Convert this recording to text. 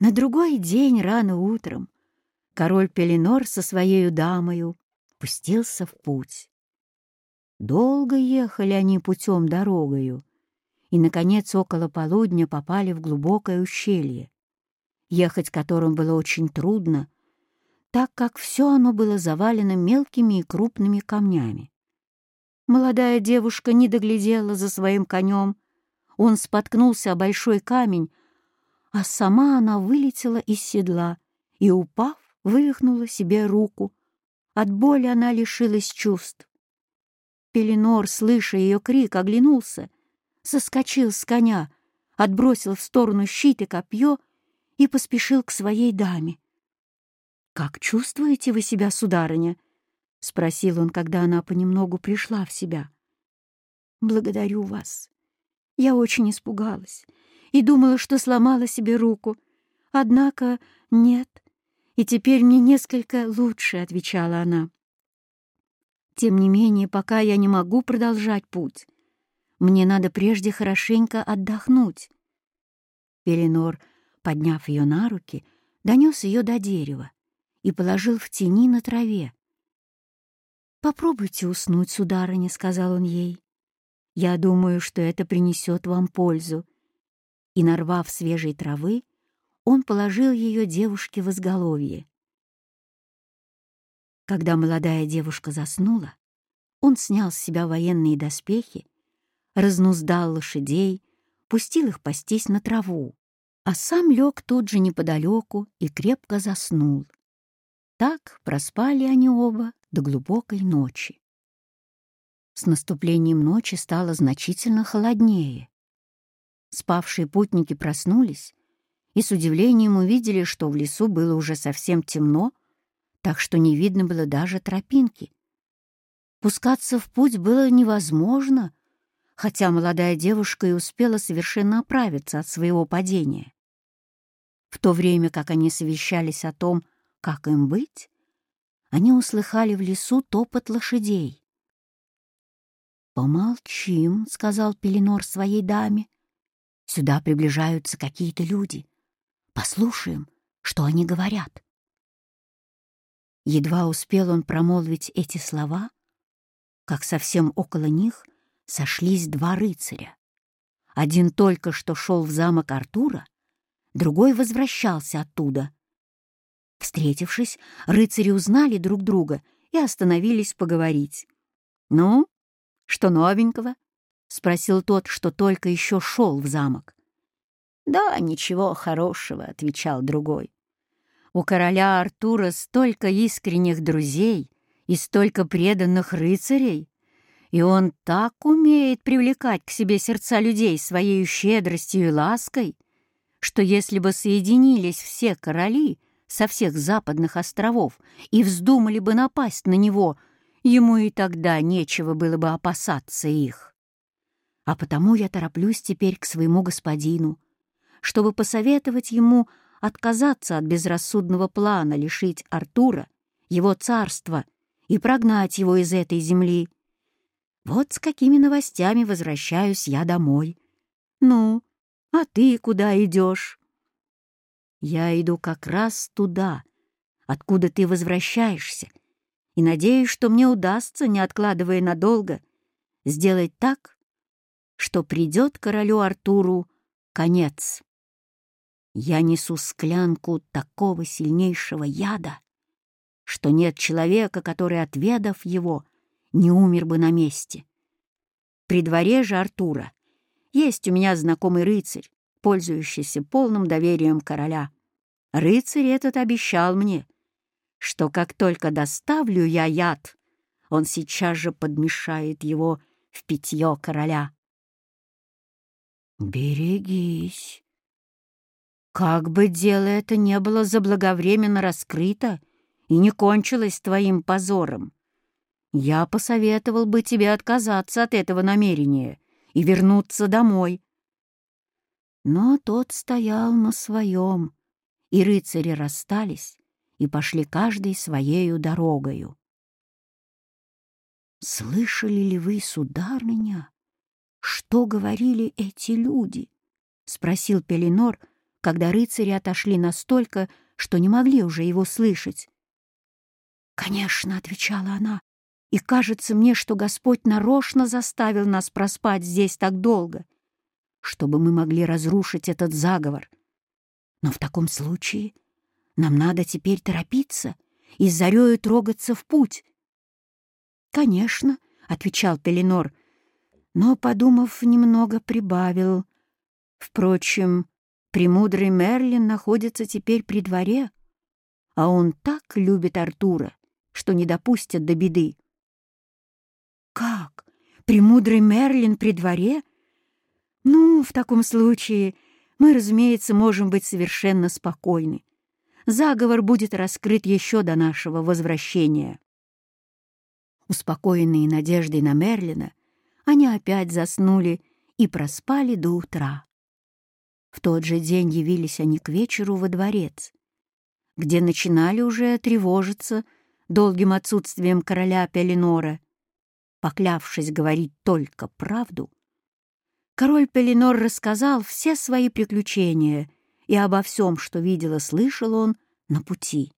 На другой день рано утром король Пеленор со своей дамою пустился в путь. Долго ехали они путем дорогою, и, наконец, около полудня попали в глубокое ущелье, ехать которым было очень трудно, так как все оно было завалено мелкими и крупными камнями. Молодая девушка не доглядела за своим конем, он споткнулся о большой камень, а сама она вылетела из седла и, упав, вывихнула себе руку. От боли она лишилась чувств. Пеленор, слыша ее крик, оглянулся, соскочил с коня, отбросил в сторону щит и копье и поспешил к своей даме. «Как чувствуете вы себя, сударыня?» — спросил он, когда она понемногу пришла в себя. «Благодарю вас. Я очень испугалась и думала, что сломала себе руку. Однако нет, и теперь мне несколько лучше», — отвечала она. «Тем не менее, пока я не могу продолжать путь, мне надо прежде хорошенько отдохнуть». Пеленор, подняв ее на руки, донес ее до дерева и положил в тени на траве. «Попробуйте уснуть, сударыня», — сказал он ей. «Я думаю, что это принесет вам пользу». И, нарвав свежей травы, он положил ее девушке в изголовье. Когда молодая девушка заснула, он снял с себя военные доспехи, разнуздал лошадей, пустил их пастись на траву, а сам лег тут же неподалеку и крепко заснул. Так проспали они оба до глубокой ночи. С наступлением ночи стало значительно холоднее. Спавшие путники проснулись и с удивлением увидели, что в лесу было уже совсем темно, так что не видно было даже тропинки. Пускаться в путь было невозможно, хотя молодая девушка и успела совершенно оправиться от своего падения. В то время как они совещались о том, как им быть, они услыхали в лесу топот лошадей. «Помолчим», — сказал Пеленор своей даме. «Сюда приближаются какие-то люди. Послушаем, что они говорят». Едва успел он промолвить эти слова, как совсем около них сошлись два рыцаря. Один только что шел в замок Артура, другой возвращался оттуда. Встретившись, рыцари узнали друг друга и остановились поговорить. «Ну, что новенького?» — спросил тот, что только еще шел в замок. «Да, ничего хорошего», — отвечал другой. «У короля Артура столько искренних друзей и столько преданных рыцарей, и он так умеет привлекать к себе сердца людей своей щедростью и лаской, что если бы соединились все короли — со всех западных островов и вздумали бы напасть на него, ему и тогда нечего было бы опасаться их. А потому я тороплюсь теперь к своему господину, чтобы посоветовать ему отказаться от безрассудного плана лишить Артура его царства и прогнать его из этой земли. Вот с какими новостями возвращаюсь я домой. Ну, а ты куда идешь? Я иду как раз туда, откуда ты возвращаешься, и надеюсь, что мне удастся, не откладывая надолго, сделать так, что придет королю Артуру конец. Я несу склянку такого сильнейшего яда, что нет человека, который, отведав его, не умер бы на месте. При дворе же Артура есть у меня знакомый рыцарь, пользующийся полным доверием короля. Рыцарь этот обещал мне, что как только доставлю я яд, он сейчас же подмешает его в питье короля. «Берегись! Как бы дело это не было заблаговременно раскрыто и не кончилось твоим позором, я посоветовал бы тебе отказаться от этого намерения и вернуться домой». Но тот стоял на своем, и рыцари расстались и пошли каждый своею дорогою. «Слышали ли вы, сударыня, что говорили эти люди?» — спросил Пеленор, когда рыцари отошли настолько, что не могли уже его слышать. «Конечно», — отвечала она, — «и кажется мне, что Господь нарочно заставил нас проспать здесь так долго, чтобы мы могли разрушить этот заговор. Но в таком случае нам надо теперь торопиться и с зарею трогаться в путь». «Конечно», — отвечал Пеленор, но, подумав, немного прибавил. «Впрочем, премудрый Мерлин находится теперь при дворе, а он так любит Артура, что не допустят до беды». «Как? Премудрый Мерлин при дворе?» «Ну, в таком случае мы, разумеется, можем быть совершенно спокойны. Заговор будет раскрыт еще до нашего возвращения». Успокоенные надеждой на Мерлина, они опять заснули и проспали до утра. В тот же день явились они к вечеру во дворец, где начинали уже тревожиться долгим отсутствием короля Пеленора. Поклявшись говорить только правду, король Пеленор рассказал все свои приключения и обо всем, что видел и слышал он на пути.